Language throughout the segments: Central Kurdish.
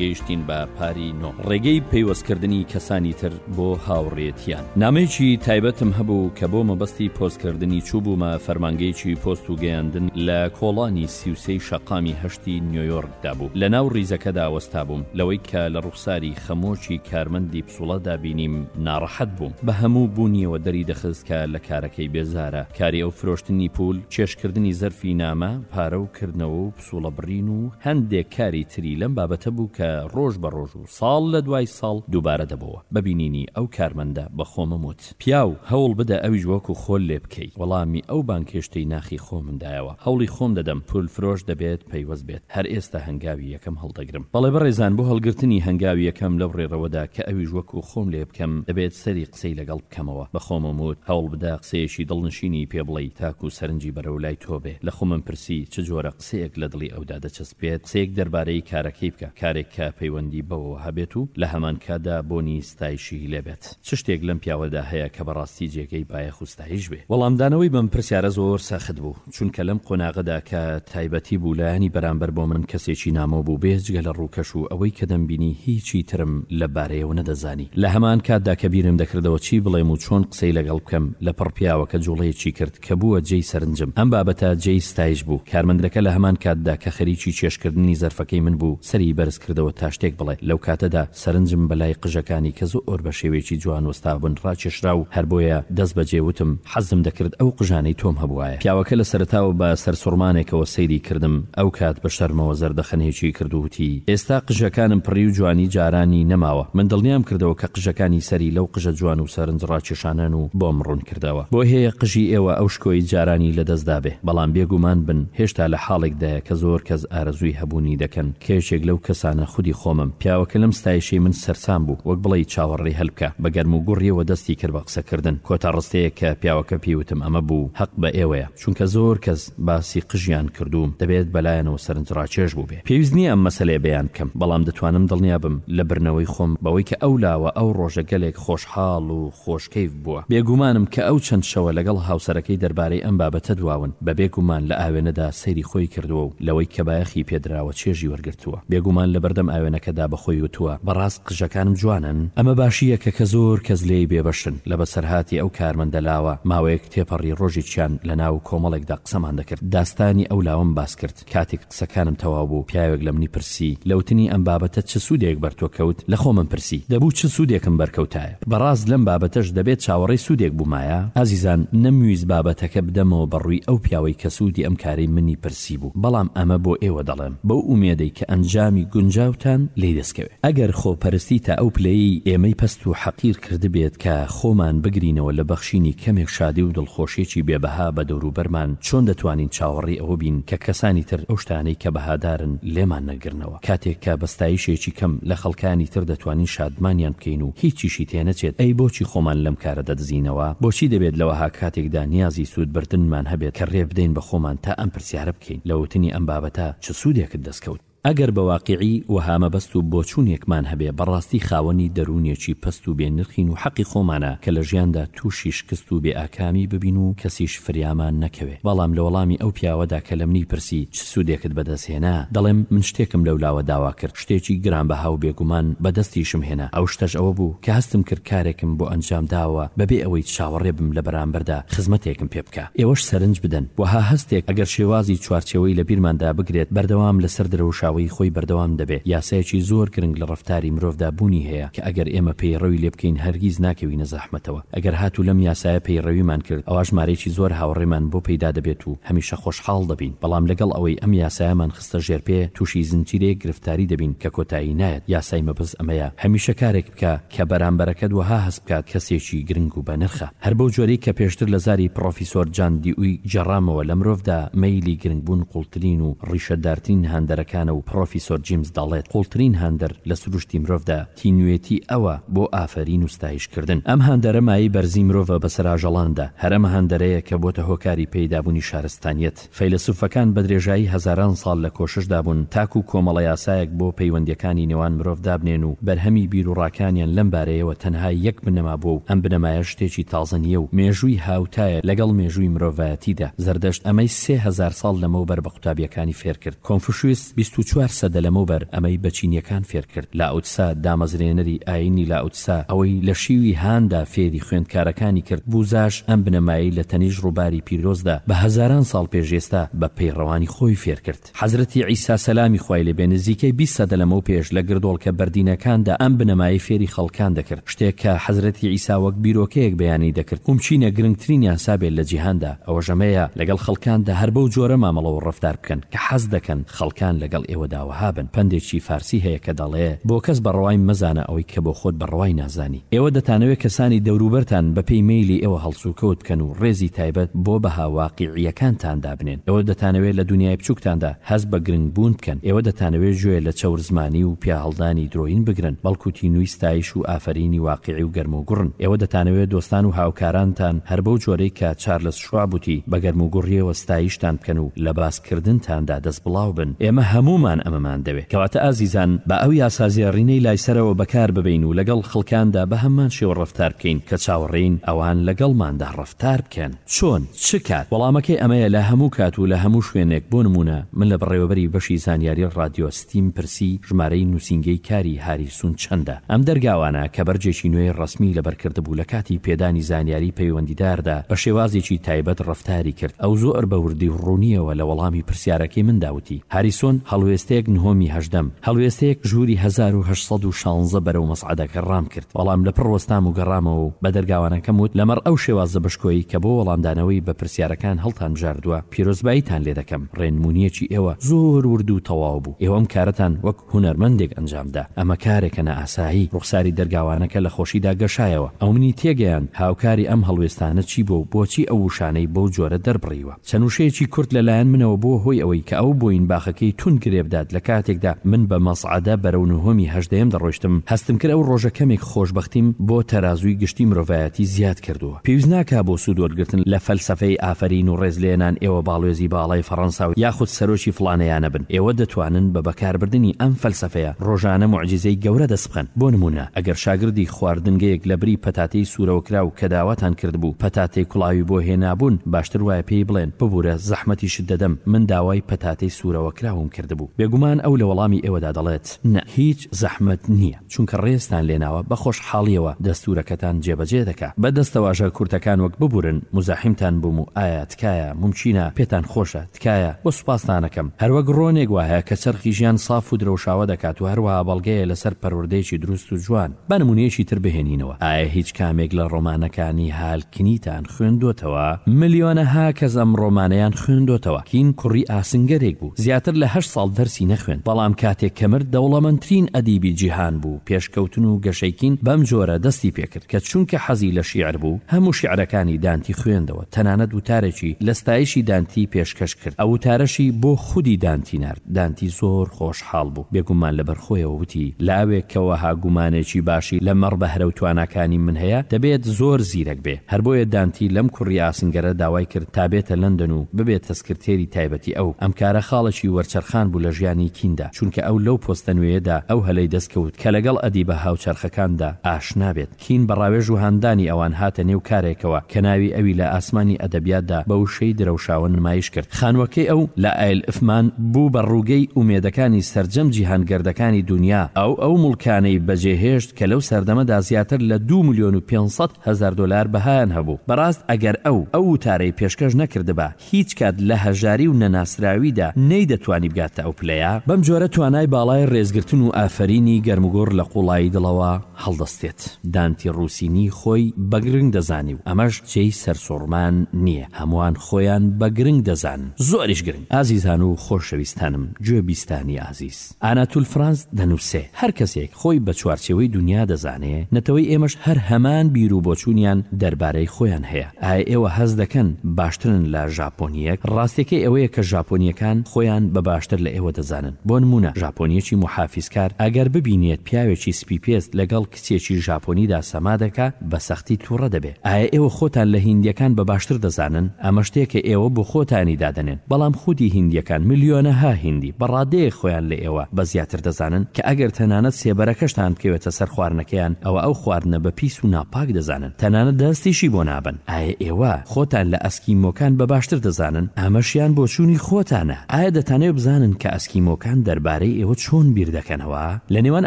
گەیشتین بە پاری نۆ ڕێگەی پەیوەستکردنی کەسانی تر بۆ هاوڕێتیان نامەیەکی تایبەتم هەبوو کە بۆ مەبەستی پۆستکردنی چوبوومە فەرمانگەیەکی پۆست و گەیاندن لە کۆڵانی سیوسەی شەقامی هەشتی نیویۆرکدا بوو لە ناو ڕیزەکەدا وەستا بووم لەوەی کە لە ڕوخساری خەمۆکی کارمەندی پسوڵەدا بینیم ناڕەحەت بووم بە هەموو بوونیەوە دەری دەخست کە لە کارەکەی بێزارە کاری ئەو فرۆشتنی پول کێشکردنی زەرفی نامە پارە و کردنەوە و سوڵەبڕین و هەندێک کاری تری لەم بابەتە بوو کە ڕۆژ بە ڕۆژ و ساڵ لە دوای ساڵ دووبارە دەبۆوە. بە بینینی ئەو کارمەندە بە خۆمم وت، پیاو، هەوڵ بدە ئەویش وەکو خۆل لێ بکەی. وەڵامی ئەو بانگهێشتەی ناخی خۆمم دایەوە. هەوڵی خۆم دەدەم. پولفرۆش دەبێت پەیوەست بێت. هەر ئێستا هەنگاوی یەکەم هەڵدەگرم. بەڵێ بەڕێزان، بۆ هەڵگرتنی هەنگاوی یەکەم لەو ڕێڕەوەدا کە ئەویش وەکو خۆم لێ بکەم، دەبێت سەری قسەی لەگەڵ. کەمەوە، بە خۆمم وت هەوڵبدە قسەیەکی دڵنشینی پێ بڵێی تاکو سەرنجی بەرەو لای تۆ بێ، لە خۆمم پرسی چ جۆرە قسەیەک لە دڵی ئەودا دەچەسپێت، قسەیەک دەربارەی کارەکەی بکە، کارێک کە پەیوەندی بەوەوە هەبێت و لە هەمان کاتدا بۆنی ستایشی لێ بێت، چ شتێک لەم پیاوەدا هەیە کە بەڕاستی جێگەی بایەخ و ستایش بێ؟ وەڵامدانەوەی بەم پرسیارە زۆر سەخت بوو، چونکە لەم قۆناغەدا کە تایبەتی بوو لایەنی بەرامبەر بۆ من کەسێکی نامۆ بوو بێجگە لە ڕووکەش و ئەوەی کە دەمبینی هیچی ترم لە بارەیەوە نەدەزانی لە هەمان کاتدا کە بیرم دەکردەوە چی بڵێم و چۆن قسەی لەگەڵ بکەم لە پڕ پیاوەکە جوڵەیەکی کرد کە بووە جێی سەرنجم ئەم بابەتە جێی ستایش بوو کارمەندەکە لە هەمان کاتدا کە خەریکی چێژکردنی زەرفەکەی من بوو سەری بەرز کردەوە تا شتێک بڵێ لەو کاتەدا سەرنجم بەلای قژەکانی کە زۆر بە شێوەیەکی جوان وەستابوون ڕاکێشرا و هەر بۆیە دەست بەجێ وتم، حەزم دەکرد ئەو قژانەی تۆم هەبووایە. پیاوەکە لە سەرەتاوە بە سەرسوڕمانێکەوە سەیری کردم، ئەو کات بە شەرمەوە زەردەخەنەیەکی کرد و وتی، ئێستا قژەکانم پڕی و جوانی جارانی نەماوە. من دڵنیام کردەوە کە قژەکانی سەری لەو قژە جوان و سەرنجڕاکێشانەن و بۆم ڕوون کرد. کردەوە بۆی هەیە قژی ئێوە ئەو شکۆی جارانی لە دەست دابێ بەڵام بێ گومان بن هێشتا لە حاڵێک دایە کە زۆر کەس ئارەزووی هەبوونی دەکەن کە یەکێک لەو کەسانە خودی خۆمم پیاوەکە لەم ستایشەی من سەرسام بوو وەک بڵێی چاوەڕێی هەلبکە بە گەرم و گوڕیەوە دەستی کرد بە قسە کردن کۆتا ڕستەیەک کە پیاوەکە پێی وتم ئەمە بوو هەق بە ئێوەیە چونکە زۆر کەس باسی قژیان کردووم دەبێت بەلایانەوە سەرنجڕاکێش بووبێ پێویست نیە ئەم مەسەلەیە بەیان بکەم بەڵام دەتوانم دڵنیا بم لە بردنەوەی خۆم بەوەی کە ئەو لاوە ئەو ڕۆژە گەلێک خۆشحاڵ و خۆش کەیف بووە بێ گومانم کە ئەو چەند شەوە لەگەڵ هاوسەرەکەی دەربارەی ئەم بابەتە دواون بەبێ گومان لە ئاوێنەدا سەیری خۆی کردووە و لەوەی کە بایەخی پێ دراوە چێژی وەرگرتووە بێ گومان لەبەردەم ئاوێنەکەدا بە خۆی وتووە بەڕاست قژەکانم جوانن؟ ئەمە باشییەکە کە زۆر کەس لێی بێبەشن لە بەسەرهاتی ئەو کارمەندە لاوە، ماوەیەک تێپەڕی ڕۆژێکیان لە ناو کۆمەڵێکدا قسەمان دەکرد داستانی ئەو لاوەم باس کرد کاتێک قسەکانم تەواو بوو پیاوێک لە منی پرسی لە وتنی ئەم بابەتە چ سوودێک بەر تۆ کەوت لە خۆمم پرسی دەبوو چ سوودێکم بەرکەوتایە بەڕاست لەم بابەتەش دەبێت چاوەڕێی سوودێک بوومایە ئازیزان نەمویست بابەتەکە بدەمەوە بەڕووی ئەو پیاوەی کە سوودی ئەم کارەی منی سی بوو بەڵام ئەمە بۆ ئێوە دەڵێم بەو ئومێدەی کە ئەنجامی گونجاوتان لێی دەستکەوێت ئەگەر خۆپەرستی تا ئەو پلەیەی ئێمەی پەست و حەقیر کردبێت کە خۆمان بگرینەوە لە بەخشینی کەمێک شادی و دڵخۆشیەکی بێ بەها بە دەوروبەرمان چۆن دەتوانین چاوەڕێی ئەوە بین کە کەسانی تر ئەو شتانەی کە بەهادارن لێمان نەگرنەوە؟ کاتێک کە بە ستایشێکی کەم لە خەڵکانی تر دەتوانین شادمانیان بکەین و هیچیشی تێنەچێت، ئەی بۆچی خۆمان لەم کارە دەدزینەوە؟ بۆچی دەبێت لە وەها کاتێکدا نیازی سوودبردنمان هەبێت کە رێ بدەین بە خۆمان تا ئەم پرسیارە بکەین، لە وتنی ئەم بابەتە چ سوودێکت دەستکەوت؟ ئەگەر بە واقیعی وەها مەبەست و بۆچوونێکمان هەبێ، بەڕاستی خاوەنی دەروونێکی پەست و بێنرخین و حەقی خۆمانە کە لە ژیاندا تووشی شکست و بێئاکامی ببین و کەسیش فریامان نەکەوێ، بەڵام لە وەڵامی ئەو پیاوەدا کە لە منی پرسی چ سوودێکت بەدەست هێنا؟ دەڵێم من شتێکم لەولاوە داوا کرد، شتێکی گرانبەها و بێگومان بەدەستیشم هێنا، ئەو شتەش ئەوە بوو کە هەستم کرد کارێکم بۆ ئەنجام داوە بەبێ ئەوەی چاوەڕێ بم لە بەرامبەردا خزمەتێکم پێ بکا. ئێوەش سەرنج بدەن، وەها هەستێک ئەگەر شێوازی چوارچێوەی لە بیرماندا بگرێت، بەردەوام لەسەر درەوشاوەیی خۆی بەردەوام دەبێ، یاسایەکی زۆر گرنگ لە ڕەفتاری مرۆڤدا بوونی هەیە کە ئەگەر ئێمە پەیڕەوی لێ بکەین هەرگیز ناکەوینە زەحمەتەوە. ئەگەر هاتوو لەم یاسایە پەیڕەویمان کرد ئەوا ژمارەیەکی زۆر هاوڕێمان بۆ پەیدا دەبێت و هەمیشە خۆشحاڵ دەبین، بەڵام لەگەڵ ئەوەی ئەم یاسایەمان خستە ژێرپێ تووشی زنجیرەیەک گرفتاری دەبین کە کۆتایی نایەت، یاسای مەبەست ئەمەیە هەمیشە کارێک بکە کە بەرامبەرەکەت وەها هەست بکات کەسێکی گرنگ و بەنرخە. هەر بەو جۆرەی کە پێشتر لە زاری پڕۆفیسۆر جان دیوی گێڕامەوە لە مرۆڤدا مەیلی گرنگبوون قوڵترین و ڕیشەدارترین هاندەرەکانە و پڕۆفیسۆر جیمس دەڵێت قوڵترین هاندەر لە سروشتی مرۆڤدا تینوێتی ئەوە بۆ ئافەرین و ستایش کردن. ئەم هەندەرە مایەی بەرزی مرۆڤە بەسەر ئاژەڵاندا، هەرەمە هەندەرەیە کە بۆتە هۆکاری پەیدابوونی شارستانیەت. فەیلەسوفەکان بەدرێژایی هەزاران ساڵ لە کۆششدا بوون تاکوو کۆمەڵە یاسایەک بۆ پەیوەندیەکانی نێوان مرۆڤ دابنێن و بەرهەمی بیروڕاکانیان لەم بارەیەوە تەنها یەک بنەما بووە و ئەم بنەمایە شتێکی تازە نیە و مێژووی هاوتایە لەگەڵ مێژووی مرۆڤایەتیدا. زەردەشت ئەمەی سێ هەزار ساڵ لەمەوبەر بە قوتابیەکانی فێرکرد. کۆنفوشیوس. بیست و چوار سەدە لەمەوبەر ئەمەی بە چینیەکان فێرکرد. لاوتسە، دامەزرێنەری ئاینی لاوتسە، ئەوەی لە شیوی هاندا فێری خوێندکارەکانی کرد، بوزاش ئەم بنەمایەی لە تەنیش ڕوباری پیرۆزدا بە هەزاران ساڵ پێش ئێستا بە پەیڕەوانی خۆی فێرکرد. حەزرەتی عیسا سەلامی خوای لێ بێ نزیکەی بیست سەدە لەمەو پێش لە گردۆڵکە بەردینەکاندا ئەم بنەمایەی فێری خەڵکان دەکرد، شتێک کە حەزرەتی عیسا وەک بیرۆکەیەک بەیانی دەکرد، ئوم چینە گرنگترینیان سابێت لە جیهاندا. ئەوەژەمەیە لەگەڵ خەڵکاندا هەر بەو جۆرە مامەڵە و ڕەفتار بکەن کە حەز دەکەن خەڵکان لەگەڵ ئێوەدا وەها بن، پەندێکی فارسی هەیە کە دەڵێ، بۆ کەس بە ڕەوای مەزانە ئەوەی کە بۆ خۆت بە ڕەوای نازانی. ئێوە دەتانەوێ کەسانی دەوروبەرتان بە پێی مەیلی ئێوە هەڵسوکەوت بکەن و ڕێزی تایبەت بۆ بەها واقیعییەکانتان دابنێن. ئێوە دەتانەوێ لە دونیای بچووکتاندا، هەست بە گرنگ بوون بکەن ئێوە دەتانەوێت جوێ لە چەور زمانی و پیا هەڵدانی درۆیین بگرن بەڵکو تینووی ستایش و ئافەرینی واقیعی و گەرمو گوڕن ئێوە دەتانەوێت دۆستان و هاوکارانتان هەر بەو جۆرەی کە چارلس شواب وتی بە گەرمو گوڕیەوە ستایشتان بکەن و لە باس کردنتاندا دەست بڵاو بن ئێمە هەموومان ئەمەمان دەوێت کەواتە ئازیزان با ئەو یاسا زێڕینەی لای سەرەوە بەکار ببەین و لەگەڵ خڵکاندا بە هەممان شێوە ڕەفتار بکەین کە چاوەڕێین ئەوان لەگەڵماندا ڕەفتار بکەن. چۆن؟ چ کات؟ وەڵامەکەی ئەمەیە لە هەموو کات و لە هەموو شوێنێک، بۆ نموونە من لە بەڕێوەبەری بەشی زانیاری ڕادیۆ ستیم پرسی ژمارەی نووسینگەی کاری هاری سون چەندە؟ ئەم دەرگاوانە کە بەرجێکی نوێی ڕەسمی لەبەر کردبوو لە کاتی پێدانی زانیاری پەیوەندیداردا بە شێوازێکی تایبەت ڕەفتاری کرد ئەو زۆئر بە وردی و ڕوونییەوە لە وەڵامی پرسیارەکەی مندا وتی هاریسۆن هەڵوێستێک نهۆمی هەژدەم هەڵوێستەیەک ژووری هەزار و هەشت سەد و شانزە بەرەو مەسعەدەکە ڕام کرد، بەڵام لەپڕ وەستام و گەڕامەوە و بە دەرگاوانەکەم وت، لەمەڕ ئەو شێوازە بەشکۆیەی کە بۆ وەڵامدانەوەی بە پرسیارەکان هەڵتانبژاردووە، پیرۆزباییتان لێ دەکەم، ڕێنمونییەکی ئێوە زۆر ورد و تەواو بوو، ئێوە ئەم کارەتان وەک هونەرمەندێک ئەنجام دا، ئەمە کارێکە نائاسایی. ڕوخساری دەرگاوانەکە لە خۆشیدا گەشایەوە، ئەو منی تێگەیاند هاوکاری ئەم هەڵوێستانە چی بووە و بۆچی ئەو وشانەی بەو جۆرە دەربڕیوە. چەند وشەیەکی کورت لە لایەن منەوە بووە هۆی ئەوەی کە ئەو بۆین باخەکەی توند گرێ بدات لە کاتێکدا من بە مەسعەدە بەرەو نهۆمی هەژدەیەم دەڕۆیشتم هەستم کرد ئەو ڕۆژە کەمێک خۆشبەختیم بۆ تەرازووی گشتی مرۆڤایەتی زیاد کردووە پێویست ناکا بۆ سوود وەرگرتن لە فەلسەفەی ئافەرین و ڕێزلێنان ئێوە باڵوێزی باڵای فەڕەنسا و یاخود سەرۆکی فڵانە یانە بن ئێوە دەتوانن بە بەکاربردنی ئەم فەلسەفەیە ڕۆژانە موعجیزەی گەورە دەست بخەن بۆ نموونە ئەگەر شاگردی خواردنگەیەک لەبری پەتاتەی سورەوەکراو کە داواتان کردبوو پەتاتەی کوڵاوی بۆ هێنابوون باشتر وایە پێی بڵێن ببورە زەحمەتیشت دەدەم من داوای پەتاتەی سورەوەکراوم کردبوو بێگومان ئەو لەوەڵامی ئێوەدا دەڵێت نە هیچ زەحمەت نیە چونکە ڕێزتان لێناوە بەخۆشحاڵیەوە دەستورەکەتان جێبەجێ دەکا بە دەستەواژە کورتەکان وەک ببورن مزاحیمتان بووم و ئایا تکایە مومکینە پێتان خۆشە تکایە و سوپاستانەکەم. هەروەک ڕۆنێک وایە کە چەرخی ژیان ساف و درەوشاوە دەکات و هەروەها بەڵگەیە لەسەر پەروەردەیەکی دروست و جوان. با نموونەیەکی تر بهێنینەوە، ئایا هیچ کامێک لە ڕۆمانەکانی هال کینیتان خوێندۆتەوە؟ ملیۆنەها کەس ئەم ڕۆمانەیان خوێندۆتەوە. کین کوڕی ئاسنگەرێک بوو، زیاتر لە هەشت ساڵ دەرسی نەخوێند، بەڵام کاتێک کە مرد، دەوڵەمەندترین ئەدیبی جیهان بوو. پێشکەوتن و گەشەی کین بەم جۆرە دەستی پێکرد، کە چونکە حەزی لە شیعر بوو، هەموو شیعرەکانی دانتی خوێندەوە. تەنانەت وتارێکی لە ستایشی دانتی پێشکەش کرد، ئەو وتارەشی بۆ خودی دانتی نارد، دانتی زۆر خۆشحاڵ بوو، بێگومان لەبەر خۆیەوە وتی، لە ئەوێک کە وەها گومانێکی باشی لە مەڕ بەهرە و تواناکانی من هەیە، دەبێت زۆر زیرەک بێ، هەر بۆیە دانتی لەم کوڕی ئاسنگەرە داوای کرد تا بێتە لەندەن و ببێتە سکرتێری تایبەتی ئەو، ئەم کارە خاڵێکی وەرچەرخان بوو لە ژیانی کیندا، چونکە ئەو لەو پۆستە نوێیەدا ئەو هەلەی دەست کەوت کە لەگەڵ ئەدیبە هاوچەرخەکاندا ئاشنا بێت. کین بە ڕاوێژ و هاندانی ئەوان هاتە نێو کارێکەوە کە ناوی ئەوی لە ئاسمانی ئەدەبیاتدا بە وشەی درەوشاوە نمایش کرد. خانووەکەی ئەو لە ئایل ئف مان بوو بە ڕووگەی ئومێدەکانی سەرجەم جیهانگەردەکانی دونیا. ئەو ئەو موڵکانەی بەجێهێشت کە لەو سەردەمەدا زیاتر لە دوو ملیۆن و پێنج سەد هەزار دۆلار بەهایان هەبوو. بەڕاست ئەگەر ئەو ئەو وتارەی پێشکەش نەکردبا، هیچ کات لە هەژاری و نەناسراویدا نەیدەتوانی بگاتە ئەو پلەیە، بەم جۆرە توانای باڵای ڕێزگرتن و ئافەرینی گەرموگوڕ لە قوڵایی دڵەوە هەڵدەستێت. دانتی ڕووسینی خۆی بە گرنگ دەزانی و ئەمەش جێی سەرسووڕمان نییە، هەمووان خۆیان بە گرنگ دەزانن، زۆریش گرنگ. ئازیزان و خۆشەویستانم، گوێبیستانی ئازیز. ئاناتول فرانز دەنووسێ، هەر کەسێک خۆی بە چوارچێوەی دونیا دەزانێ، نەتەوەی ئێمەش هەر هەمان بیر و بۆچوونیان دەربارەی خۆیان هەیە. ئایا ئێوە هەست دەکەن باشترن لە ژاپۆنییەک؟ ڕاستییەکەی ئەوەیە کە ژاپۆنییەکان خۆیان بە باشتر لە ئێوە دەزانن. بۆ نموونە ژاپۆنییەکی موحافیزکار ئەگەر ببینێت پیاوێکی سپیپێست لەگەڵ، کچێکی ژاپۆنیدا سەما دەکا بە سەختی توڕە دەبێ ئایە ئێوە خۆتان لە هیندیەکان بە باشتر دەزانن ئەمە شتێکە ئێوە بۆ خۆتانی دادەنێن بەڵام خودی هیندیەکان ملیۆنەها هیندی بە ڕادەیەک خۆیان لە ئێوە بە زیاتر دەزانن کە ئەگەر تەنانەت سێبەرەکەشتان بکەوێتە سەر خواردنەکەیان ئەوە ئەو خواردنە بە پیس و ناپاک دەزانن تەنانەت دەستیشی بۆ نابەن. ئایە ئێوە خۆتان لە ئەسکیمۆکان بە باشتر دەزانن؟ ئەمەشیان بۆچوونی خۆتانە. ئایە دەتانەوێت بزانن کە ئەسکیمۆکان دەربارەی ئێوە چۆن بیر دەکەنەوە؟ لە نێوان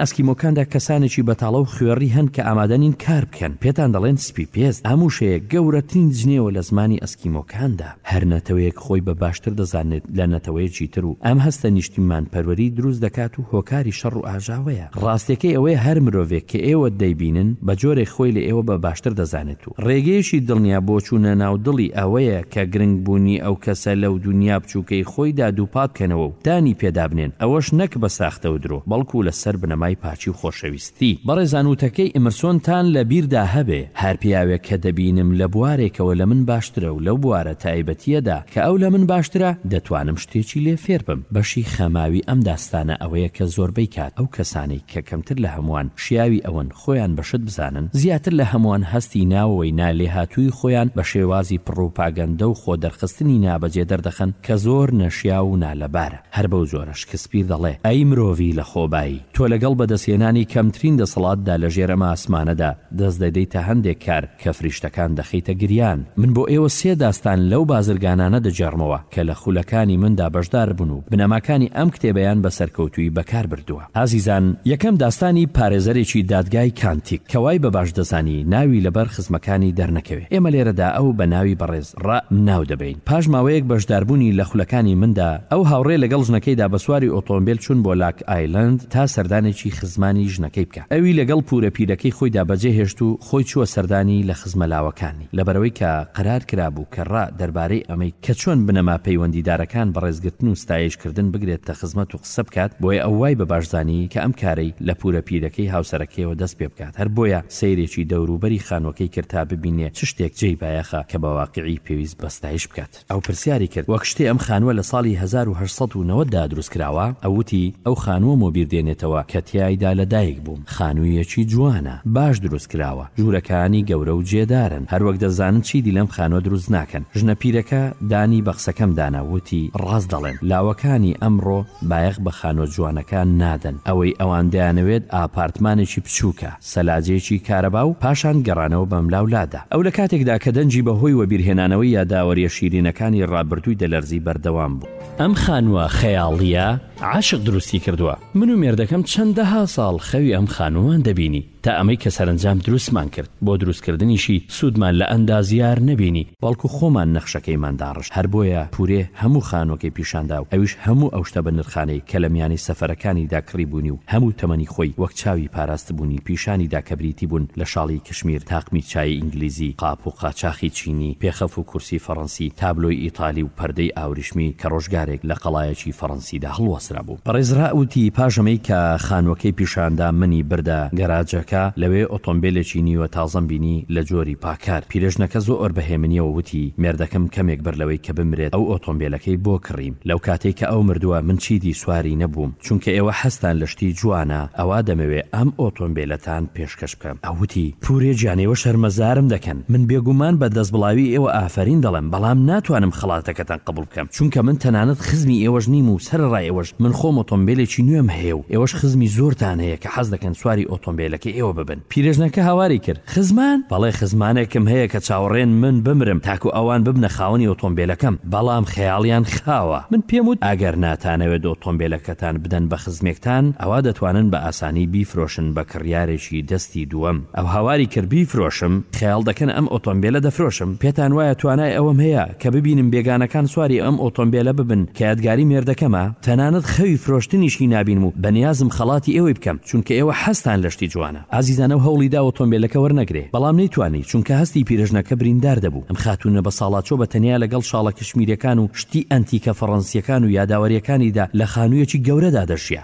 ئەسکیمۆکاندا کەسانێکی بەتاڵە و خوێڕی هەن کە ئامادە نین کار بکەن. پێتان دەڵێن سپیپێست. ئەم وشەیە گەورەترین جنێوە لە زمانی ئەسکیمۆکاندا. هەر نەتەوەیەک خۆی بە باشتر دەزانێت لە نەتەوەیەکی تر و ئەم هەستە نیشتیمانپەروەری دروست دەکات و هۆکاری شەڕ و ئاژاوەیە. ڕاستییەکەی ئەوەیە هەر مرۆڤێک کە ئێوە دەیبینن بە جۆرێک خۆی لە ئێوە بە باشتر دەزانێت و، ڕێگەیەکی دڵنیا بۆ چوونە ناو دڵی ئەوەیە کە گرنگ بوونی ئەو کەسە لەو دونیا بچووکەی خۆیدا دووپات بکەنەوە و دانی پێدابنێن ئەوەش نەک بە ساختە و درۆ بەڵکو لە سەر بنەمای پاکی و خۆشەویستی. بەڕێزان وتەکەی ئیمرسۆن تان لە بیردا هەبێ، هەر پیاوێک کە دەبینم لە بوارێکەوە لە من باشترە و لەو بوارە تایبەتییەدا کە ئەو لە من باشترە دەتوانم شتێکی لێ فێر بم. بەشی خەماوی ئەم داستانە ئەوەیە کە زۆربەی کات ئەو کەسانەی کە کەمتر لە هەمووان شیاوی ئەوەن، خۆیان بە شت بزانن، زیاتر لە هەمووان هەستی ناوەوەی نا لێهاتوویی خۆیان بە شێوازی پڕوپاگەندە و خۆ دەرخستنی نابەجێ دەردەخەن کە زۆر نەشیاو و نالەبارە. هەر بەو جۆرە شکسپیر دەڵێ، ئەی مرۆڤی لە خۆ بایی، تۆ لەگەڵ بە دەستهێنانی کەمترین دەسەڵاتدا لە ژێر ئەم ئاسمانەدا، دەست دەدەیتە هەندێک کار کە فریشتەکان دەخەیتە گریان. من بۆ ئێوە سێ داستان لەو بازرگانانە دەگێڕمەوە کە لە خولەکانی مندا بەشدار بوون و بنەماکانی ئەم کتێبەیان بە سەرکەوتوویی بەکار بردووە. ئازیزان یەکەم داستانی پارێزەرێکی دادگای کانتیک کە وای بە باش دەزانی ناوی لە بەر خزمەکانی دەرنەکەوێ ئێمە لێرەدا ئەو بە ناوی بەڕێز ڕ ناو دەبەین پاش ماوەیەک بەشداربوونی لە خولەکانی مندا ئەو هاوڕێ لەگەڵ ژنەکەیدا بە سواری ئۆتۆمبێل چوون بۆ لاک ئایلەند تا سەردانێکی خزمانی ژنەکەی بکا ئەوی لەگەڵ پورە پیرەکەی خۆیدا بەجێ هێشت و خۆی چووە سەردانی لە خزمە لاوەکانی لەبەرئەوەی کە قەرار کرابوو کە ڕ دەربارەی ئەمەی کە چۆن بنەما پەیوەندیدارەکان بەڕێز گرتن و ستایش کردن بگرێتتە خزمەت و قسە بکات بۆیە ئەو وای بە باش زانی کە ئەم کارەی لە پورە پیرەکەی هاوسەرەکەیەوە دەست پێ بکات هەر بۆیە سەیرێکی دەورو بەری خانوەکەی کرد تا ببینێ چ شتێک جێی بایەخە کە بە واقیعی پێویست بە ستایش بکات ئەو پرسیاری کرد وەک شتێ ئەم خانوە لە ساڵی هەزار و هەشت سەد و نەوەد دا دروست کراوە ئەو وتی ئەو خانوەم وەبیر دێنێتەوە کە تیایدا لە دایک بووم. خانویەکی جوانە باش دروست کراوە ژورەکانی گەورە و جێدارن هەر وەک دەزانن چیدی لەم خانوە دروست ناکەن ژنە پیرەکە دانی بە قسەکەم دانا وتی ڕاست دەڵێن لاوەکانی ئەمڕۆ بایەخ بە خانوە جوانەکان نادەن ئەوەی ئەوان دەیانەوێت ئاپارتمانێکی بچوکە سەلاجەیەکی کارەبا و پاشان گەڕانەوە بە ملاو لادا ئەو لە کاتێکدا کە دەنگی بە هۆی وەبیر هێنانەوەی یاداوەریە شیرینەکانی ڕابردوی دەلەرزی بەردەوام بو. ئەم خانوە خەیاڵیە؟ عاشق دروستی کردووە من و مێردەکەم چەندەها ساڵ خەوی ئەم خانوومان دەبینی تا ئەمەی کە سەرەنجام دروستمان کرد بۆ دروستکردنیشی سوودمان لە ئەندازیار نەبینی بەڵکو خۆمان نەخشەکەیمان داڕشت هەر بۆیە پورێ هەموو خانووەکەی پیشاندا و ئەویش هەموو ئەو شتە بەنرخانەی کە لە میانی سەفەرەکانیدا کڕیبوونی و هەموو تەمەنی خۆی وەک چاوی پاراستبوونی پیشانیدا کە بریتی بوون لە شاڵی کاتژمیر، تاقمی چایی ئینگلیزی، قاپ و قاچاخی چینی، پێخەف و کورسی فەڕەنسی، تابلۆی ئیتالی و پەردەی ئاوریشمی کە ڕۆژگارێک لە قەڵایەکی فەڕەنسیدا هەڵواسرابوو. بەڕێز ڕا وتی، پاش ئەمەی کە خانووەکەی پیشاندا، منی بردە گەراجەکە، لەوێ ئۆتۆمبێلێکی نیوە تازەم بینی لە جۆری پاکار. پیرێژنەکە زۆئر بە هێمنییەوە وتی، مێردەکەم کەمێک بەر لەوەی کە بمرێت ئەو ئۆتۆمبێلەکەی بۆ کڕیم. لەو کاتەی کە ئەو مردووە من چیدی سواری نەبووم. چونکە ئێوە حەزتان لە شتی جوانە، ئەوا دەمەوێ ئەم ئۆتۆمبێلەتان پێشکەش بکەم. ئەو وتی، پورێ گیان ئێوە شەرمەزارم دەکەن، من بێگومان بە دەستبڵاوی ئێوە ئافەرین دەڵێم، بەڵام ناتوانم خەڵاتەکەتان قبوڵ بکەم، چونکە من تەنانەت خزمی ئێوەش نیم و سەرەڕای ئەوەش من خۆم ئۆتۆمبێلێکی نوێم هەیە و ئێوەش خزمی زۆرتان هەیە کە حەز دەکەن سواری ئۆتۆمبێلەکەی ئێوە ببن. پیرەژنەکە هاواری کرد، خزمان؟ بەڵێ، خزمانێکم هەیە کە چاوەڕێن من بمرم تاکو ئەوان ببنە خاوەنی ئۆتۆمبێلەکەم، بەڵام خەیاڵیان خاوە. من پێم وت، ئەگەر ناتانەوێت ئۆتۆمبێلەکەتان بدەن بە خزمێکتان، ئەوا دەتوانن بە ئاسانی بیفرۆشن بە کڕیارێکی دەستی دووەم. ئەو هاواری کرد، بیفرۆشم؟ خەیاڵ دەکەن ئەم ئۆتۆمبێلە دەفرۆشم؟ پێتان وایە توانای ئەوەم هەیە؟ کە ببینم بێگانەکان سواری ئەم ئۆتۆمبێلە ببن کە یادگاری مێردەکەمە، تەنانەت خەوی فرۆشتنیشی نابینم و بەنیازم خەڵاتی ئێوەی بکەم، چونکە ئێوە حەزتان لە شتی جوانە. ئازیزان ئەو هەوڵی دا ئۆتۆمبێلەکە وەرنەگرێ، بەڵام نەیتوانی، چونکە هەستی پیرەژنەکە بریندار دەبوو. ئەم خاتوونە بەساڵاچۆ بە تەنیا لەگەڵ شاڵە کشمیرییەکان و شتی ئەنتیکە فەڕەنسییەکان و یاداوەرییەکانیدا لە خانوویەکی گەورەدا دەژیا.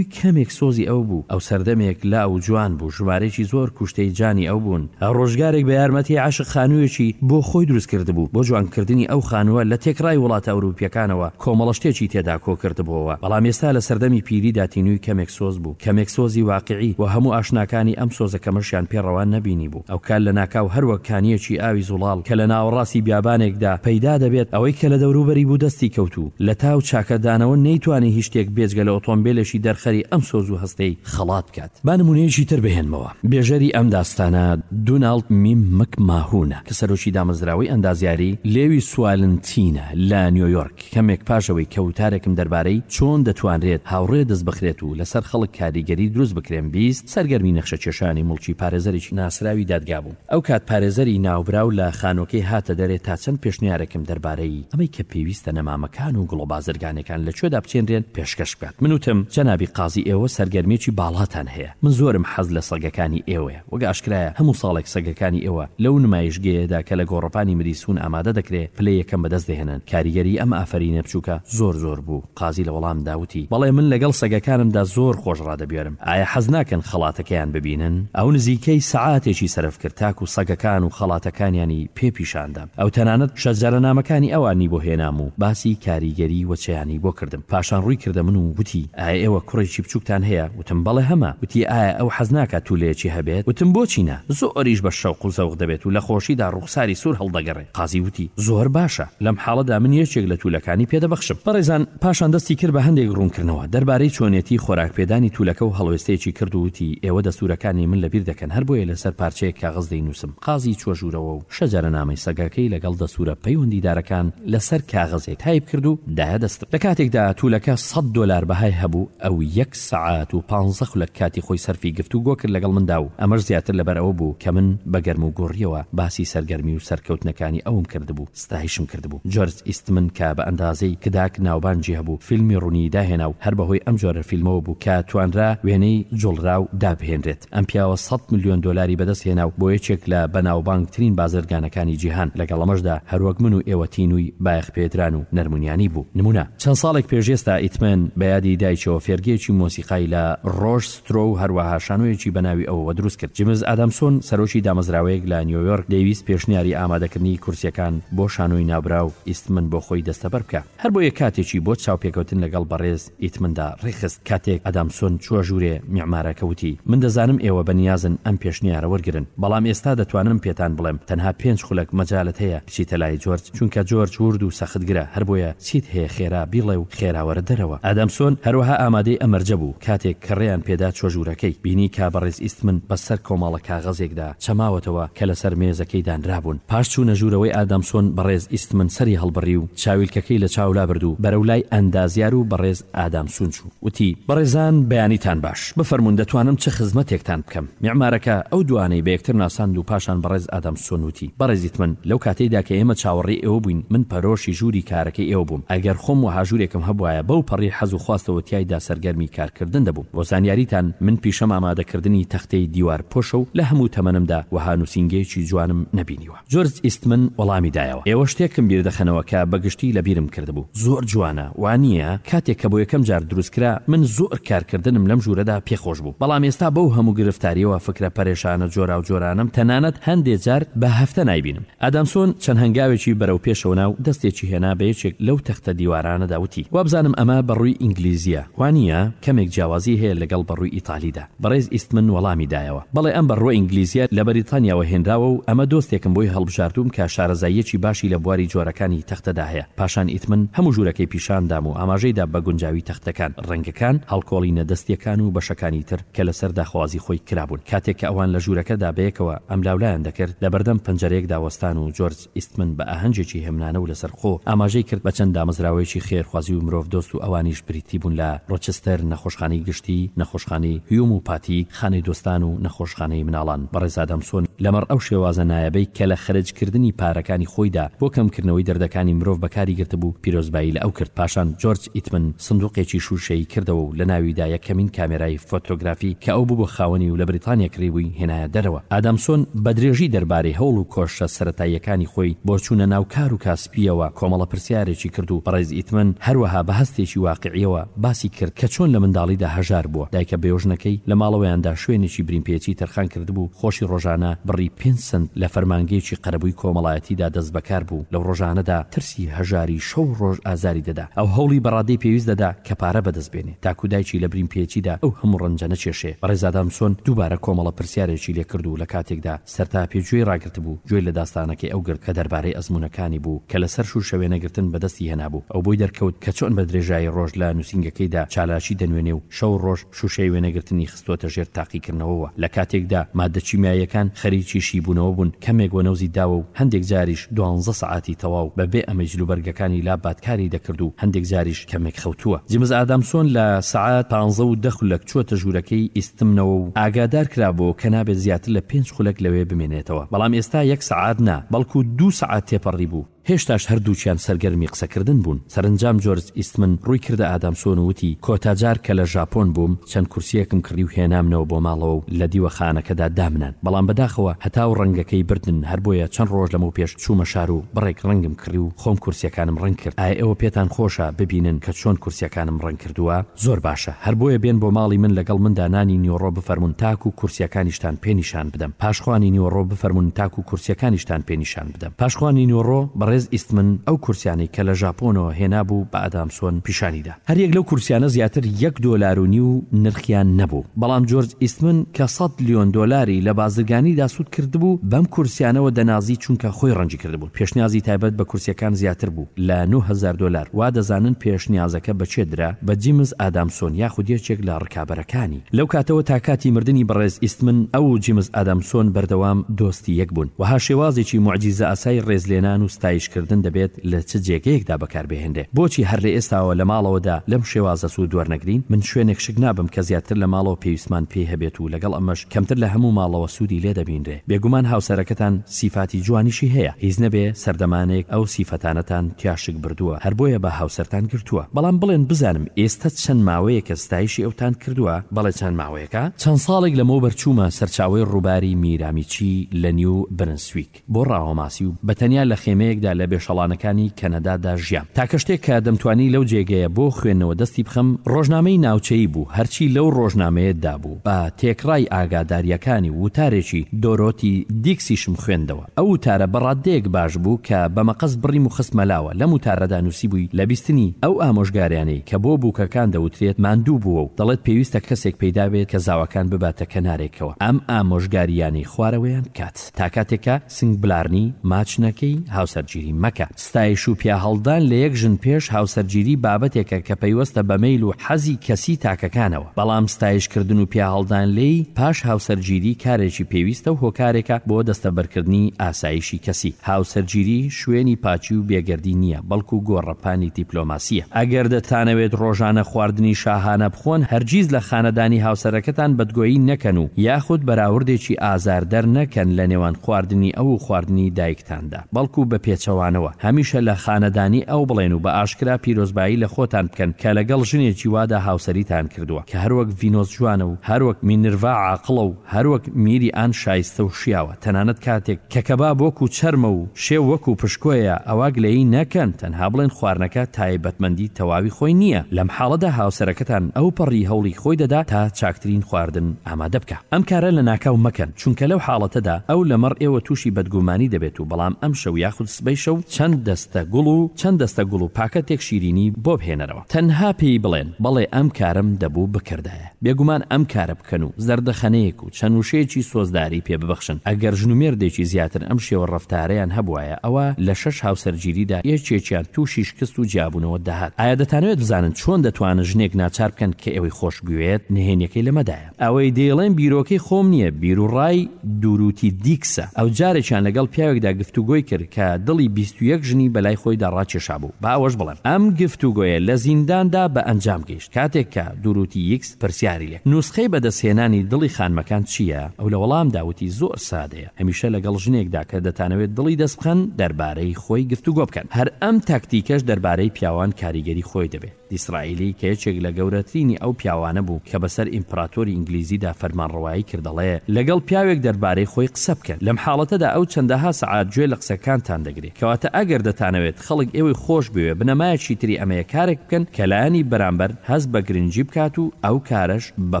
کەمێک سۆزی ئەو بوو ئەو سەردەمێک لاو و جوان بوو ژمارەیەکی زۆر کوشتەی جانی ئەو بوون ڕۆژگارێک بە یارمەتی عەشق خانوویەکی بۆ خۆی دروست کردبوو بۆ جوان کردنی ئەو خانووە لە تێکڕای وڵاتە ئەوروپیەکانەوە کۆمەڵە شتێکی تێدا کۆ کردبۆوە بەڵام ئێستا لە سەردەمی پیریدا تینووی کەمێک سۆز بوو کەمێک سۆزی واقعی و هەموو ئاشناکانی ئەم سۆزە کەمەشیان پێ ڕەوا نەبینی ئەوکات لەناکاو هەر وەک کانییەکی ئاوی زوڵاڵ کە لە ناوەڕاستی بیابانێکدا پەیدا دەبێت، ئەوەی کە لە دەوروبەری بوو دەستی کەوت و لە تا و چاکەدانەوە نەیتوانی هیچ شتێک بێجگە لە ئۆتۆمبێلێکی دەرخەری ئەم سۆز و هەستەی خەڵات بکات. با نموونەیەکی تر بهێنمەوە. بێژەری ئەم داستانە دوناڵد میم مک ماهونە کە سەرۆکی دامەزراوەی ئەندازیاری لێوی سوالنتینە لە نیۆیۆرک. کەمێک پاش ئەوەی کە وتارێکم دەربارەی چۆن دەتوانرێت هاوڕێ دەست بخرێت و لەسەر خەڵک کاریگەری دروست بکرێن بیست، سەرگەرمی نەخشەکێشانی موڵکی پارێزەرێکی ناسراوی دادگا بووم. ئەو کات پارێزەری ناوبراو لە خانووەکەی هاتە دەرێ تا چەند پێشنیارێکم دەربارەی ئەمەی کە پێویستە نەمامەکان و گڵۆ بازرگانەکان لە کوێدا بچێنرێن پێشکەش بکات. من وتم، جەنابی قازی ئێوە سەرگەرمییەکی باڵاتان هەیە. من زۆرم حەز لە سەگەکانی ئێوەیە. وەک ئاشکرایە هەموو ساڵێک سەگەکانی ئێوە لەو نمایشگەیەدا کە لە گۆڕەپانی مریسون ئامادە دەکرێ پلەی یەکەم بەدەست دەهێنن، کاریگەری ئەم ئافەرینە بچووکە زۆر زۆر بوو. قازی لە وەڵامدا وتی، بەڵێ من لەگەڵ سەگەکانمدا زۆر خۆش ڕادەبوێرم. ئایا حەز ناکەن خەڵاتەکەیان ببینن؟ ئەو نزیکەی سەعاتێکی سەرف کرد تاکوو سەگەکان و خەڵاتەکانیانی پێ پیشان دام. ئەو تەنانەت شەجەرەنامەکانی ئەوانی بۆ هێنام و باسی کاریگەری وەچەیانی بۆ کردم. پاشان ڕووی کردە من و وتی، ئایا ئێوە کوڕێکی بچووکتان هەیە؟ وتم بەڵێ هەمە، وتی ئایا ئەو حەز ناکات توولەیەکی هەبێت؟ وتم بۆچی نا، زۆریش بە شەوق و زەوق دەبێت و لە خۆشیدا ڕووخساری سوور هەڵدەگەڕێ. قازی وتی، زۆر باشە، لەم حاڵەدا من یەکێک لە توولەکانی پێ دەبەخشم. بەڕێزان پاشان دەستی کرد بە هەندێک ڕوونکردنەوە دەربارەی چۆنێتی خۆراک پێدانی توولەکە و هەڵوێستەیەکی کرد و وتی ئێوە دەستوورەکانی من لەبیر دەکەن هەربۆیە لەسەر پارچەیەک کاغەز دەینووسم. قازی چووە ژوورەوە و شەجەرەنامەی سەگەکەی لەگەڵ دەستوورە پەیوەندیدارەکان لەسەر کاغەزێ تایپ کرد و دایە دەستم. لە کاتێکدا تولەکە سەد دۆلار بەهای هەبوو، ئەو یەک سەعات و پانزە خولەک کاتی خۆی سەرفی گفتوگۆ کرد لەگەڵ مندا و ئەمەش زیاتر لەبەر ئەوە بوو کە من بە گەرموگوڕییەوە باسی سەرگەرمی و سەرکەوتنەکانی ئەوم کردبوو ستایشم کردبوو. جۆرج ئیستمن کە بە ئەندازەی کداک ناوبانگی هەبوو، فیلمی ڕونیی داهێنا و هەر بەهۆی ئەم جۆرە فیلمەوە بوو کە توانرا وێنەی جوڵراو دابهێنرێت. ئەم پیاوە سەد ملیۆن دۆلاری بەدەست هێنا و بۆ یەکێک لە بەناوبانگترین بازرگانەکانی جیهان، لەگەڵ ئەمەشدا هەروەک من و ئێوە تینووی بایەخ پێدران و نەرمونیانی بوو. نمونە، چەند ساڵێک پێش ئێستا ئیتمەن بە یادی دایکەوە فێرگەیەکی مۆسیقای لە ڕۆژ سترۆ و هەروەها شانۆیەکی بە ناوی ئەوەوە دروست کرد. جیمز ئادامسۆن، سەرۆکی دامەزراوەیەک لە نیۆیۆرک دەیویست پێشنیاری ئامادەکردنی کورسیەکان بۆ شانۆی ناوبراو ئیستمن بۆ خۆی دەستەبەر بکا. هەر بۆیە کاتێکی بۆ چاوپێکەوتن لەگەڵ بەڕێز. ئیتمندا ڕێکخست کاتێک ئەدامسۆن چووە ژوورێ میعمارەکە وتی من دەزانم ئێوە بە نیازن ئەم پێشنیارە وەرگرن بەڵام ئێستا دەتوانم پێتان بڵێم تەنها پێنج خولەک مەجالت هەیە بچیتە لای جۆرج چونکە جۆرج ورد و سەختگرە هەر بۆیە چیت هەیە خێرا بیڵێ و خێرا وەرە دەرەوە ئەدامسۆن هەروەها ئامادەی ئەم مەرجە بوو کاتێک کەڕێیان پێدا چووە ژوورەکەی بینی کا بەڕێز ئیستمن بە سەر کۆمەڵە کاغەزێکدا چماوەتەوە کە لەسەر مێزەکەی دانرابوون. پاش چوونە ژوورەوەی ئادامسۆن بەڕێز ئیستمن سەری هەڵبڕی و چاویلکەکەی لە چاو لابرد و بەرەو لای ئەندازیار و بەڕێز ئادامسون چوو. وتی. بەڕێزان بەیانیتان باش. بفەرموون دەتوانم چ خزمەتێکتان بکەم؟ میعمارەکە ئەو دوانەی بە یەکتر ناساند و پاشان بەڕێز ئادامسۆن وتی. بەڕێز ئیتمن لەو کاتەیدا کە ئێمە چاوەڕێی ئێوە بووین من پەرۆشی ژووری کارەکەی ئێوە بووم. ئەگەر خۆم وەها ژوورێکم هەبوایە بەو پەڕی حەز و خواستەوە تیایدا سەرگەرمی کارکردن دەبووم. بۆ زانیاریتان من پیشەم ئامادەکردنی تەختەی دیوار پۆشە و لە هەموو تەمەنمدا وەها نووسینگەیەکی جوانم نەبینیوە جۆرج ئیستمن وەڵامی دایەوە ئێوە شتێکم بیردەخەنەوە کە بە گشتی لە بیرم کردبوو زۆر جوانە وانییە؟ کاتێک کە بۆ یەکەم جار دروست کرا من زۆر کارکردنم لەم ژوورەدا پێ خۆش بوو بەڵام ئێستا بەو هەموو گرفتارییەوە فکرە پەرێشانە جۆراوجۆرانەم تەنانەت هەندێ جار بە هەفتە نایبینم ئادامسۆن چەند هەنگاوێکی بەرەو پێشەوە نا و دەستێکی هێنا بە یەکێک لەو تەختە دیوارانەدا وتی، وابزانم ئەمە بە ڕووی ئینگلیزییە، وانییە؟ کەمێک جیاوازی هەیە لەگەڵ بە ڕووی ئیتالیدا. بەڕێز ئیستمن وەڵامی دایەوە، بەڵێ ئەم بە ڕووە ئینگلیزییە لە بەریتانیاوە هێنراوە و ئەمە دۆستێکم بۆی هەڵبژاردووم کە شارەزاییەکی باشی لە بواری جۆرەکانی تەختەدا هەیە. پاشان ئیتمن هەموو ژوورەکەی پیشان دام و ئاماژەی دا بە گونجاوی تەختەکان، ڕەنگەکان، هەڵکۆڵینە دەستییەکان و بەشەکانی تر. کە لەسەر داخوازی خۆی کرابوون. کاتێک کە ئەوان لە ژوورەکەدا بەیەکەوە ئەملاولایان دەکرد، لەبەردەم پەنجەرەیەکدا وەستان و جۆرج ئیستمن بە ئاهەنگێکی هێمنانە و لەسەرخۆ ئاماژەی کرد بە چەند دامەزراوەیەکی خێرخوازی و مرۆڤدۆست و ئەوانیش بریتی بوون لە، ڕۆچستەر، نەخۆشخانەی گشتی، نەخۆشخانەی هیوم و پاتیک، خانەی دۆستان و نەخۆشخانەی مناڵان. بەڕێز ئادامسۆن لەمەڕ ئەو شێوازە نایابەی کە لە خەرجکردنی پارەکانی خۆیدا بۆ کەمکردنەوەی دەردەکانی مرۆڤ بەکاری گرتبوو، پیرۆزبایی لە ئەو کرد. پاشان جۆرج ئیتمن سندوقێکی شووشەیی کردەوە و لەناویدا یەکەمین کامێرای فۆتۆگرافی کە ئەو ببووە خاوەنی و لە بریتانیا کڕیبووی هێنایە دەرەوە. ئادامسۆن بە درێژی دەربارەی هەوڵ و کۆششە سەرەتاییەکانی خۆی بۆ چوونە ناو کار و کاسپییەوە کۆمەڵە پرسیارێکی کرد و بەڕێز ئیتمن هەروەها بە هەستێکی واقیعییەوە باسی کرد کە چۆن لە منداڵیدا هەژار بووە دایکە بێوژنەکەی لە ماڵەوەیاندا شوێنێکی برینپێچی تەرخان کردبوو خۆشی ڕۆژانە بڕی پێنج سەنت لە فەرمانگەیەکی قەرەبووی کۆمەڵایەتیدا دەستبەکار بوو لەو ڕۆژانەدا ترسی هەژاری شەو و ڕۆژ ئازاری دەدا، ئەو هەوڵی بە ڕادەی پێویست دەدا کە پارە بەدەست بێنێ، تاکوو دایکی لە برین پێچیدا ئەو هەموو ڕەنجە نەکێشێ. بەڕێز ئادامسۆن دووبارە کۆمەڵە پرسیارێکی لێ کرد و لە کاتێکدا سەرتاپێ گوێی ڕاگرتبوو، گوێی لە داستانەکەی ئەو گرت کە دەربارەی ئەزموونەکانی بوو کە لە سەر شووشە وێنەگرتن بە دەستی هێنابوو. ئەو بۆی دەرکەوت کە چۆن بە درێژایی ڕۆژ لە نووسینگەکەیدا چالاکی دەنوێنێ و شەو و ڕۆژ شووشەی وێنەگرتنی خستۆتە ژێر تاقیکردنەوەوە، لە کاتێکدا ماددە کیمیاییەکان خەریکی شیبوونەوە بوون، کەمێک وەنەوزی داوە و هەندێک جاریش دوانزە سەعاتی تەواو بە بێ ئەمەی جلوبەرگەکانی لابات کاری دەکرد و هەندێک جاریش کەمێک خەوتووە. جیمز ئادامسۆن لە سەعات پانزە و دە خولەک چووەتە ژوورەکەی ئیستمنەوە و ئاگادار کرابوو کە نابێت زیاتر لە پێنج خولەک لەوێ بمێنێتەوە، بەڵام ئێستا یەک سەعات نا، بەڵکو دوو سەعات تێپەڕیبوو. هێشتاش هەردووکیان سەرگەرمی قسەکردن بوون، سەرەنجام جۆرج ئیستمن ڕووی کردە ئادامسۆن و وتی، کۆتا جار کە لە ژاپۆن بووم، چەند کورسییەکم کڕی و هێنامنەوە بۆ ماڵەوە و لە دیوەخانەکەدا دامنان، بەڵام بەداخەوە هەتاو ڕەنگەکەی بردن، هەر بۆیە چەند ڕۆژ لەمەوپێش چوومە شار و بڕێک ڕەنگم کڕی و خۆم کورسییەکانم ڕەنگ کرد. ئایا ئێوە پێتان خۆشە ببینن کە چۆن کورسییەکانم ڕەنگ کردووە؟ زۆر باشە، هەر بۆیە بێن بۆ ماڵی من لەگەڵ مندا نانی نیوەڕۆ بفەرموون تاکوو کورسییەکانیشتان پێ نیشان بدەم. پاش خوانی نیوەڕۆ بفەرموون تاکوو کورسییەکانیشتان پێ نیشان بدەم. بدەم. پاشخوا نینۆڕۆ بەڕێز ئیستمن ئەو کورسیانەی کە لە ژاپۆنەوە هێنابوو بە ئادامسۆن پیشانی دا. هەر یەک لەو کورسیانە زیاتر یەک دۆلار و نیو نرخیان نەبوو. بەڵام جۆرج ئیستمن کە سەد لیۆن دۆلاری لە بازرگانیدا سوود کردبوو، بەم کورسیانەوە دەنازی چونکە خۆی ڕەنجی کردبوون. پێشنیازی تایبەت بە کورسییەکان زیاتر بوو لە نۆ هەزار دۆلار. وا دەزانن پێشنیازەکە بە کێ درا؟ بە جیمس ئادامسۆن یاخود یەکێک لە ڕکابەرەکانی. لەو کاتەوە تا کاتی مردنی بەڕێز ئیستمن، ئەو و جیمس ئادامسۆن بەردەوام دۆستی یەک بوون. وەها شێوازێکی موعجیزەئاسای ڕێزلێنان و ستایشکردن دەبێت لە چ جێگەیەکدا بەکار بهێنرێ. بۆچی هەر لە ئێستاوە لە ماڵەوەدا لەم شێوازە سوود وەرنەگرین؟ من شوێنێک شک نابەم کە زیاتر لە ماڵەوە پێویستمان پێی هەبێت و لەگەڵ ئەمەش کەمتر لە هەموو ماڵەوە سوودی لێ دەبینرێ. بێگومان هاوسەرەکەتان، سیفاتی جوانیشی هەیە هیچ نەبێ سەردەمانێک ئەو سیفەتانەتان تیا شک بردووە هەر بۆیە با هاوسەرتان گرتووە بەڵام بڵێن بزانم ئێستە چەند ماوەیەکە ستایشی ئەوتان کردووە بەڵێ چەند ماوەیەکە چەند ساڵێک لەمەوبەر چوومە سەرچاوەی ڕووباری میرامیچی لە نیو برنسویک بۆ ڕاوەماسی و بە تەنیا لە خێمەیەکدا لە بێشەڵانەکانی کەنەدا دا ژیام تاکە شتێک کە دەمتوانی لەو جێگەیە بۆ خوێندنەوە دەستی بخەم ڕۆژنامەی ناوچەیی بوو هەرچی لەو ڕۆژنامەیە دابوو بە تێکڕای ئاگادارییەکانی و وتارێکی دۆرۆتی دیکسیشم خوێندەوە. ئەو وتارە بە ڕاددەیەک باش بوو کە بە مەقەست بڕیم و خستمە لاوە. لەم وتارەدا نووسیبووی، لە بیستنی ئەو ئامۆژگاریانەی کە بۆ بووکەکان دەوترێت ماندوو بووە و دەڵێت پێویستە کەسێک پەیدا بێت کە زاواکان بباتە کەنارێکەوە ئەم ئامۆژگارییانەی خوارەوەیان بکات، تا کاتێک کە سنگبلارنی ماچ نەکەی هاوسەرگیری مەکە. ستایش و پیاهەڵدان لە یەک ژن پێش هاوسەرگیری بابەتێکە کە پەیوەستە بە مەیل و حەزی کەسیی تاکەکانەوە، بەڵام ستایشکردن و پیاهەڵدان لێی پاش هاوسەرگیری کارێکی پێویستە و هۆکارێکە بۆ دەستەبەرکردنی ئاسایشی کەسی. هاوسەرگیری شوێنی پاکی و بێگەردی نییە، بەڵکو گۆڕەپانی دیپلۆماسییە. ئەگەر دەتانەوێت ڕۆژانە خواردنی شاهانە بخۆن، هەرگیز لە خانەدانی هاوسەرەکەتان بەدگۆیی نەکەن و یاخود بەراوردێکی ئازاردەر نەکەن لەنێوان خواردنی ئەو و خواردنی دایکتاندا. بەڵکو بە پێچەوانەوە هەمیشە لە خانەدانی ئەو بڵێن و بە ئاشکرا پیرۆزبایی لە خۆتان بکەن کە لەگەڵ ژنێکی وادا هاوسەریتان کردووە کە هەروەک ڤینۆس جوانە و هەروەک مینرڤا عاقڵە و هەروەک میری ئان شایستە و شیاوە تەنانەت کاتێک کە کەباب وەکو چەرمە و شێو وەکو پشکۆیە ئەوا گلەیی نەکەن تەنها بڵێن خواردنەکە تایبەتمەندی تەواوی خۆی نییە لەم حاڵەدا هاوسەرەکەتان ئەوپەڕی هەوڵی خۆی دەدا تا چاکترین خواردن ئامادە بکا ئەم کارە لەناکاو مەکەن. چونکە لەو حاڵەتەدا ئەو لەمەڕ ئێوە تووشی بەدگومانی دەبێت و بەڵام ئەمشەو یاخود سبەی شەو چەند دەستە گوڵ و چەند دەستە گوڵ و پاکەتێک شیرینی بۆ بهێنەرەوە تەنها پێی بڵێن بەڵێ ئەم کارەم دەبوو بکردایە بێگومان ئەم کارە بکەن و زەردەخەنەیەک و چەند وشەیەکی سۆزداری پێ ببەخشن ئەگەر ژن و مێردێکی زیاتر ئەم شێوە ڕەفتارەیان هەبوایە ئەوا لە شەش هاوسەرگیریدا یەکێکیان تووشی شکست و جیابوونەوە دەهات ئایا دەتانەوێت بزانن چۆن دەتوانن ژنێک ناچار بکەن کە ئێوەی خۆش بوێت نهێنیەکەی لەمەدایە. ئەوەی دەیڵێم بیرۆکەی خۆم نییە، بیروڕای دوروتی دیکسە، ئەو جارێکیان لەگەڵ پیاوێکدا گفتوگۆی کرد کە دڵی بیست و یەک ژنی بە لای خۆیدا ڕاکێشابوو، با ئەوەش بڵێم ئەم گفتوگۆیە لە زینداندا بە ئەنجام گەیشت، کاتێک کە دوروتی یکس پرسیاری لێ نوسخەی بەدەستهێنانی دڵی خانمەکان چییە؟ ئەو لە وەڵامدا وتی زۆر سادەیە، هەمیشە لەگەڵ ژنێکدا کە دەتانەوێت دڵی دەستبخەن دەربارەی خۆی گفتوگۆ بکەن، هەر ئەم تاکتیکەش دەربارەی پیاوان کاریگەری خۆی دەبێت. دیسڕائیلی کە یەکێک لە گەورەترینی ئەو پیاوانە بوو کە بەسەر ئیمپراتۆری ئینگلیزیدا فەرمانڕەوایی کرد دەڵێ، لەگەڵ پیاوێک دەربارەی خۆی قسە بکەن، لەم حاڵەتەدا ئەو چەندەها سەعات گوێ لە قسەکانتان دەگرێ. کەواتە ئەگەر دەتانەوێت خەڵک ئێوەی خۆش بوێ بنەمایەکی تری ئەمەیە کارێک بکەن کە لایەنی بەرامبەر هەست بە گرنگی بکات و ئەو کارەش بە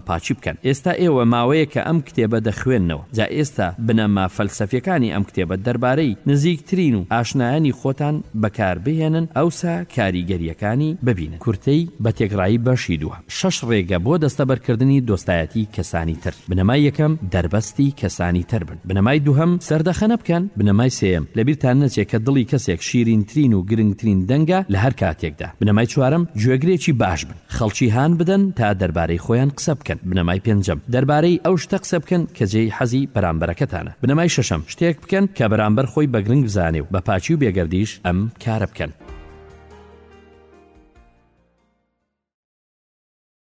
پاکی بکەن. ئێستا ئێوە ماوەیەکە ئەم کتێبە دەخوێننەوە. جا ئێستا بنەما فەلسەفیەکانی ئەم کتێبە دەربارەی نزیکترین و ئاشنایانی خۆتان بەکار بهێنن ئەوسا کاریگەریەکانی ببینن. کورتەی، بە تێکڕایی بەشی دووەم. شەش ڕێگە بۆ دەستەبەر کردنی دۆستایەتی کەسانی تر. بنەمای یەکەم، دەربەستی کەسانی تر بن. بنەمای دووهەم، سەردەخەنە بکەن. بنەمای سێیەم، لەبیرتان نەچێ کە دڵی کەسێک شیرینترین و گرنگترین دەنگە لە هەر کاتێکدا. بنەمای چوارەم، گوێگرێکی باش بن. خەڵکی هان بدەن تا دەربارەی خۆیان قسە بکەن، بنەمای پێنجەم، دەربارەی ئەو شتە قسە بکەن کە جێی حەزی بەرامبەرەکەتانە، بنەمای شەشەم، شتێک بکەن کە بەرامبەر خۆی بە گرنگ بزانێ و بە پاکی و بێگەردیش ئەم کارە بکەن.